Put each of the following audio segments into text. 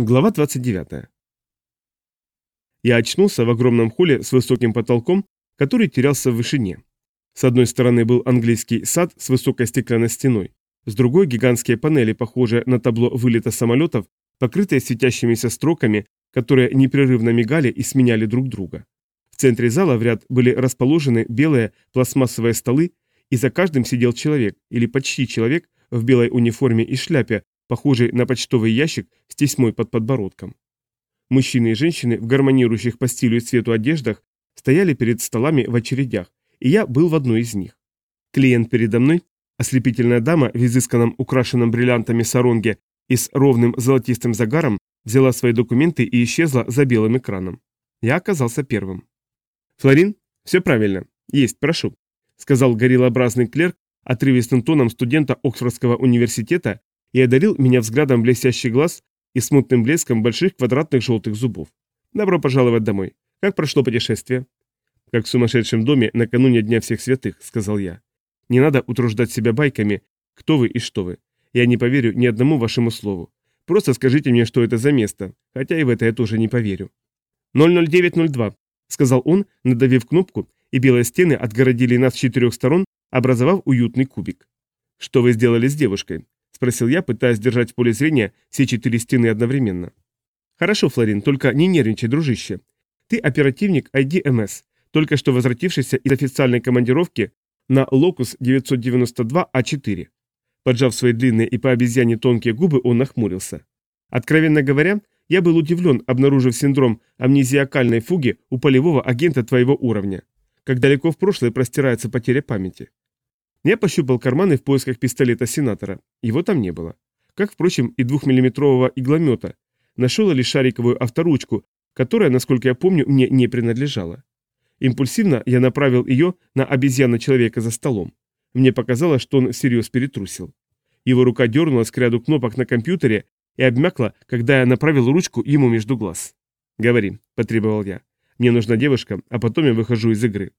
Глава 29. Я очнулся в огромном холле с высоким потолком, который терялся в вышине. С одной стороны был английский сад с высокой стеклянной стеной, с другой гигантские панели, похожие на табло вылета самолетов, покрытые светящимися строками, которые непрерывно мигали и сменяли друг друга. В центре зала в ряд были расположены белые пластмассовые столы, и за каждым сидел человек, или почти человек, в белой униформе и шляпе, похожий на почтовый ящик с тесьмой под подбородком. Мужчины и женщины в гармонирующих по стилю и цвету одеждах стояли перед столами в очередях, и я был в одной из них. Клиент передо мной, ослепительная дама в изысканном украшенном бриллиантами саронге и с ровным золотистым загаром, взяла свои документы и исчезла за белым экраном. Я оказался первым. «Флорин, все правильно. Есть, прошу», — сказал гориллообразный клерк отрывистым тоном студента Оксфордского университета и одарил меня взглядом блестящий глаз и смутным блеском больших квадратных желтых зубов. «Добро пожаловать домой. Как прошло путешествие?» «Как в сумасшедшем доме накануне Дня всех святых», — сказал я. «Не надо утруждать себя байками, кто вы и что вы. Я не поверю ни одному вашему слову. Просто скажите мне, что это за место, хотя и в это я тоже не поверю». «00902», — сказал он, надавив кнопку, и белые стены отгородили нас с четырех сторон, образовав уютный кубик. «Что вы сделали с девушкой?» Спросил я, пытаясь держать в поле зрения все четыре стены одновременно. Хорошо, Флорин, только не нервничай, дружище. Ты оперативник IDMS, только что возвратившийся из официальной командировки на Локус 992А4. Поджав свои длинные и по обезьяне тонкие губы, он нахмурился. Откровенно говоря, я был удивлен, обнаружив синдром амнезиакальной фуги у полевого агента твоего уровня. Как далеко в прошлое простирается потеря памяти. Я пощупал карманы в поисках пистолета сенатора. Его там не было. Как, впрочем, и двухмиллиметрового игломета. Нашел лишь шариковую авторучку, которая, насколько я помню, мне не принадлежала. Импульсивно я направил ее на обезьяна-человека за столом. Мне показалось, что он всерьез перетрусил. Его рука дернулась к ряду кнопок на компьютере и обмякла, когда я направил ручку ему между глаз. «Говори», — потребовал я. «Мне нужна девушка, а потом я выхожу из игры».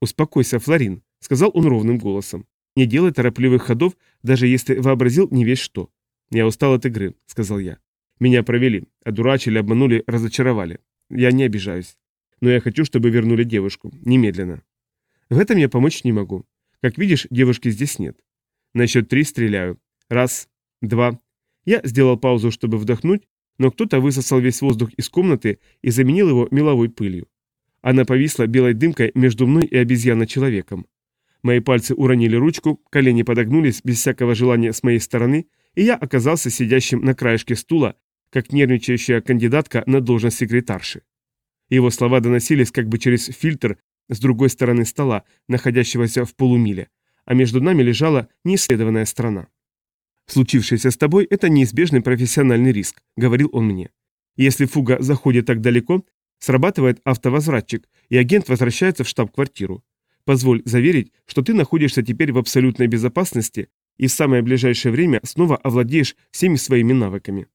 «Успокойся, Флорин», — сказал он ровным голосом. «Не делай торопливых ходов, даже если вообразил не весь что». «Я устал от игры», — сказал я. «Меня провели, одурачили, обманули, разочаровали. Я не обижаюсь. Но я хочу, чтобы вернули девушку. Немедленно». «В этом я помочь не могу. Как видишь, девушки здесь нет. На счет три стреляю. Раз, два». Я сделал паузу, чтобы вдохнуть, но кто-то высосал весь воздух из комнаты и заменил его меловой пылью. Она повисла белой дымкой между мной и обезьяна-человеком. Мои пальцы уронили ручку, колени подогнулись без всякого желания с моей стороны, и я оказался сидящим на краешке стула, как нервничающая кандидатка на должность секретарши. Его слова доносились как бы через фильтр с другой стороны стола, находящегося в полумиле, а между нами лежала неисследованная страна. «Случившееся с тобой – это неизбежный профессиональный риск», – говорил он мне. «Если фуга заходит так далеко, Срабатывает автовозвратчик, и агент возвращается в штаб-квартиру. Позволь заверить, что ты находишься теперь в абсолютной безопасности и в самое ближайшее время снова овладеешь всеми своими навыками.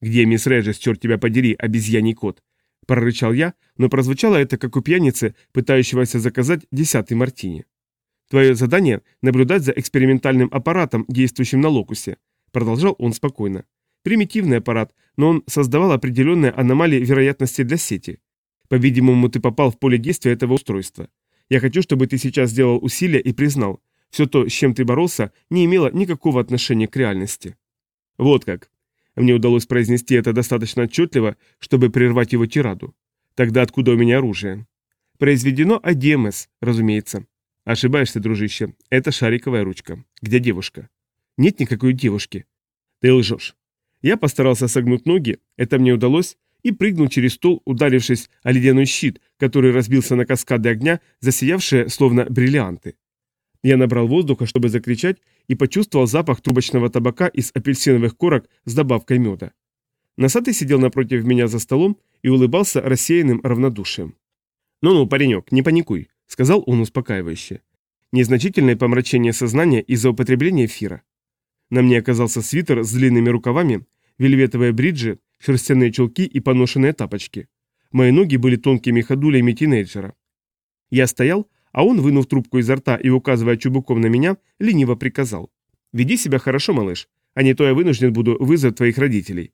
«Где мисс Реджес, черт тебя подери, обезьяний кот?» – прорычал я, но прозвучало это как у пьяницы, пытающегося заказать десятый мартини. «Твое задание – наблюдать за экспериментальным аппаратом, действующим на локусе», – продолжал он спокойно. Примитивный аппарат, но он создавал определенные аномалии вероятности для сети. По-видимому, ты попал в поле действия этого устройства. Я хочу, чтобы ты сейчас сделал усилия и признал, все то, с чем ты боролся, не имело никакого отношения к реальности. Вот как. Мне удалось произнести это достаточно отчетливо, чтобы прервать его тираду. Тогда откуда у меня оружие? Произведено АДМС, разумеется. Ошибаешься, дружище. Это шариковая ручка. Где девушка? Нет никакой девушки. Ты лжешь. Я постарался согнуть ноги, это мне удалось, и прыгнул через стол, ударившись о ледяной щит, который разбился на каскады огня, засиявшие словно бриллианты. Я набрал воздуха, чтобы закричать, и почувствовал запах трубочного табака из апельсиновых корок с добавкой меда. Носатый сидел напротив меня за столом и улыбался рассеянным равнодушием. «Ну-ну, паренек, не паникуй», — сказал он успокаивающе. «Незначительное помрачение сознания из-за употребления эфира. На мне оказался свитер с длинными рукавами, вельветовые бриджи, шерстяные чулки и поношенные тапочки. Мои ноги были тонкими ходулями тинейджера. Я стоял, а он, вынув трубку изо рта и указывая чубуком на меня, лениво приказал. «Веди себя хорошо, малыш, а не то я вынужден буду вызвать твоих родителей».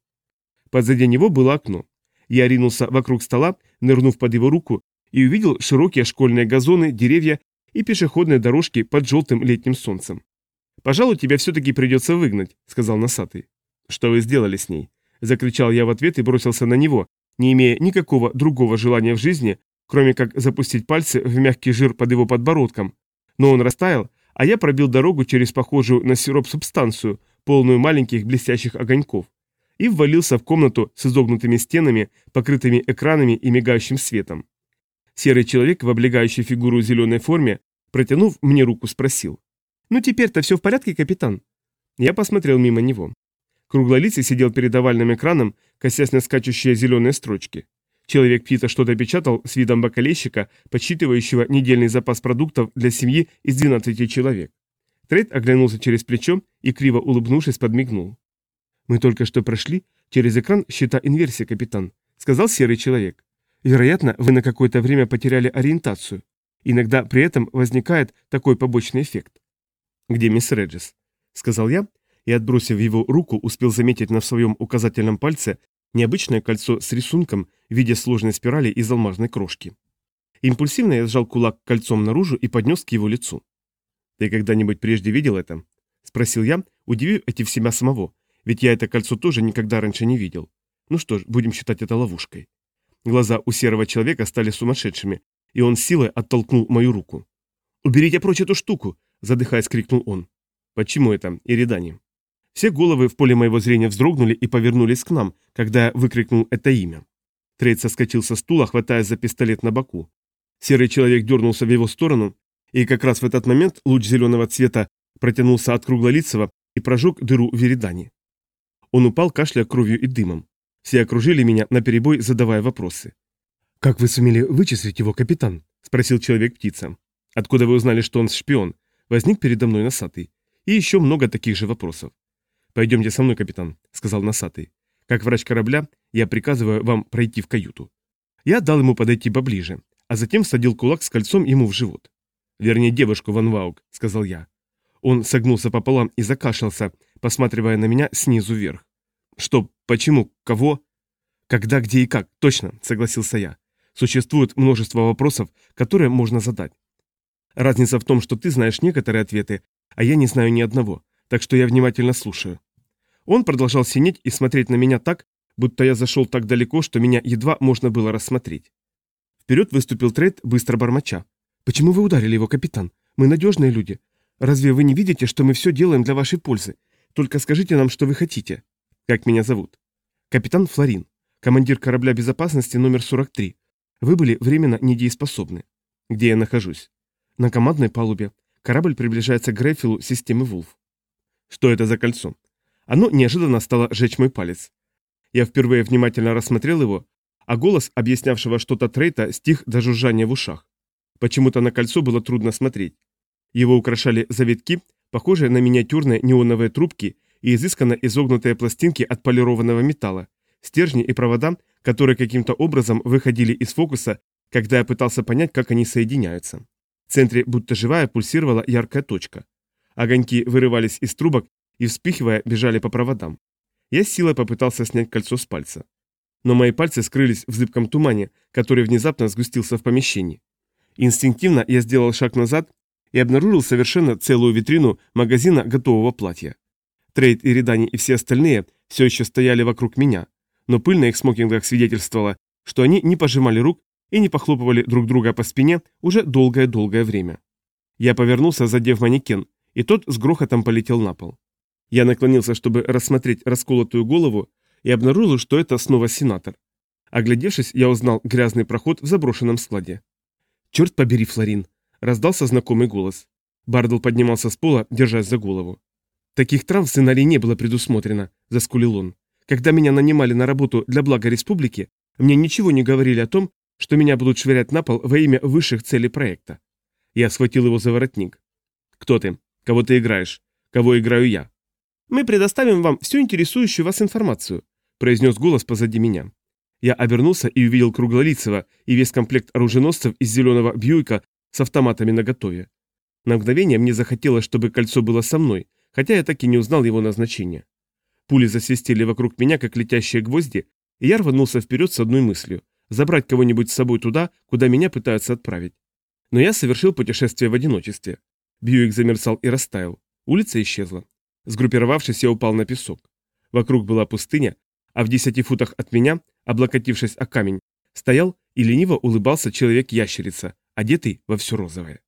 Позади него было окно. Я ринулся вокруг стола, нырнув под его руку, и увидел широкие школьные газоны, деревья и пешеходные дорожки под желтым летним солнцем. «Пожалуй, тебя все-таки придется выгнать», — сказал носатый. «Что вы сделали с ней?» — закричал я в ответ и бросился на него, не имея никакого другого желания в жизни, кроме как запустить пальцы в мягкий жир под его подбородком. Но он растаял, а я пробил дорогу через похожую на сироп субстанцию, полную маленьких блестящих огоньков, и ввалился в комнату с изогнутыми стенами, покрытыми экранами и мигающим светом. Серый человек в облегающей фигуру зеленой форме, протянув мне руку, спросил. «Ну теперь-то все в порядке, капитан?» Я посмотрел мимо него. Круглолицый сидел перед овальным экраном, косясь на скачущие зеленые строчки. Человек-птица что-то печатал с видом бакалейщика, подсчитывающего недельный запас продуктов для семьи из 12 человек. Трейд оглянулся через плечо и, криво улыбнувшись, подмигнул. «Мы только что прошли через экран счета инверсии, капитан», — сказал серый человек. «Вероятно, вы на какое-то время потеряли ориентацию. Иногда при этом возникает такой побочный эффект». «Где мисс Реджес?» — сказал я, и, отбросив его руку, успел заметить на своем указательном пальце необычное кольцо с рисунком в виде сложной спирали из алмазной крошки. Импульсивно я сжал кулак кольцом наружу и поднес к его лицу. «Ты когда-нибудь прежде видел это?» — спросил я, удивив этим себя самого, ведь я это кольцо тоже никогда раньше не видел. Ну что ж, будем считать это ловушкой. Глаза у серого человека стали сумасшедшими, и он силой оттолкнул мою руку. «Уберите прочь эту штуку!» — задыхаясь, крикнул он. «Почему это, Иридани?» Все головы в поле моего зрения вздрогнули и повернулись к нам, когда я выкрикнул это имя. Трейд соскочил со стула, хватаясь за пистолет на боку. Серый человек дернулся в его сторону, и как раз в этот момент луч зеленого цвета протянулся от круглолицего и прожег дыру в Веридане. Он упал, кашляя кровью и дымом. Все окружили меня, наперебой задавая вопросы. «Как вы сумели вычислить его, капитан?» – спросил человек-птица. «Откуда вы узнали, что он шпион?» Возник передо мной носатый. И еще много таких же вопросов. «Пойдемте со мной, капитан», — сказал носатый. «Как врач корабля, я приказываю вам пройти в каюту». Я дал ему подойти поближе, а затем всадил кулак с кольцом ему в живот. «Верни девушку, Ван Ваук», — сказал я. Он согнулся пополам и закашлялся, посматривая на меня снизу вверх. «Что? Почему? Кого?» «Когда, где и как? Точно», — согласился я. «Существует множество вопросов, которые можно задать. Разница в том, что ты знаешь некоторые ответы, а я не знаю ни одного так что я внимательно слушаю. Он продолжал синеть и смотреть на меня так, будто я зашел так далеко, что меня едва можно было рассмотреть. Вперед выступил Трейд, быстро бормоча. «Почему вы ударили его, капитан? Мы надежные люди. Разве вы не видите, что мы все делаем для вашей пользы? Только скажите нам, что вы хотите». «Как меня зовут?» «Капитан Флорин, командир корабля безопасности номер 43. Вы были временно недееспособны». «Где я нахожусь?» «На командной палубе. Корабль приближается к Грейфилу системы Вулф». Что это за кольцо? Оно неожиданно стало жечь мой палец. Я впервые внимательно рассмотрел его, а голос, объяснявшего что-то Трейта, стих до жужжания в ушах. Почему-то на кольцо было трудно смотреть. Его украшали завитки, похожие на миниатюрные неоновые трубки и изысканно изогнутые пластинки от полированного металла, стержни и провода, которые каким-то образом выходили из фокуса, когда я пытался понять, как они соединяются. В центре будто живая пульсировала яркая точка. Огоньки вырывались из трубок и, вспихивая, бежали по проводам. Я с силой попытался снять кольцо с пальца. Но мои пальцы скрылись в зыбком тумане, который внезапно сгустился в помещении. Инстинктивно я сделал шаг назад и обнаружил совершенно целую витрину магазина готового платья. Трейд и Редани и все остальные все еще стояли вокруг меня, но пыль на их смокингах свидетельствовала, что они не пожимали рук и не похлопывали друг друга по спине уже долгое-долгое время. Я повернулся, задев манекен, и тот с грохотом полетел на пол. Я наклонился, чтобы рассмотреть расколотую голову, и обнаружил, что это снова сенатор. Оглядевшись, я узнал грязный проход в заброшенном складе. «Черт побери, Флорин!» – раздался знакомый голос. Бардл поднимался с пола, держась за голову. «Таких трав в сценарии не было предусмотрено», – заскулил он. «Когда меня нанимали на работу для блага республики, мне ничего не говорили о том, что меня будут швырять на пол во имя высших целей проекта». Я схватил его за воротник. «Кто ты?» Кого ты играешь? Кого играю я? Мы предоставим вам всю интересующую вас информацию, произнес голос позади меня. Я обернулся и увидел Круглолицева и весь комплект оруженосцев из зеленого Бьюика с автоматами наготове. На мгновение мне захотелось, чтобы кольцо было со мной, хотя я так и не узнал его назначения. Пули засвистели вокруг меня, как летящие гвозди, и я рванулся вперед с одной мыслью – забрать кого-нибудь с собой туда, куда меня пытаются отправить. Но я совершил путешествие в одиночестве. Бьюик замерцал и растаял. Улица исчезла. Сгруппировавшись, я упал на песок. Вокруг была пустыня, а в десяти футах от меня, облокотившись о камень, стоял и лениво улыбался человек-ящерица, одетый во все розовое.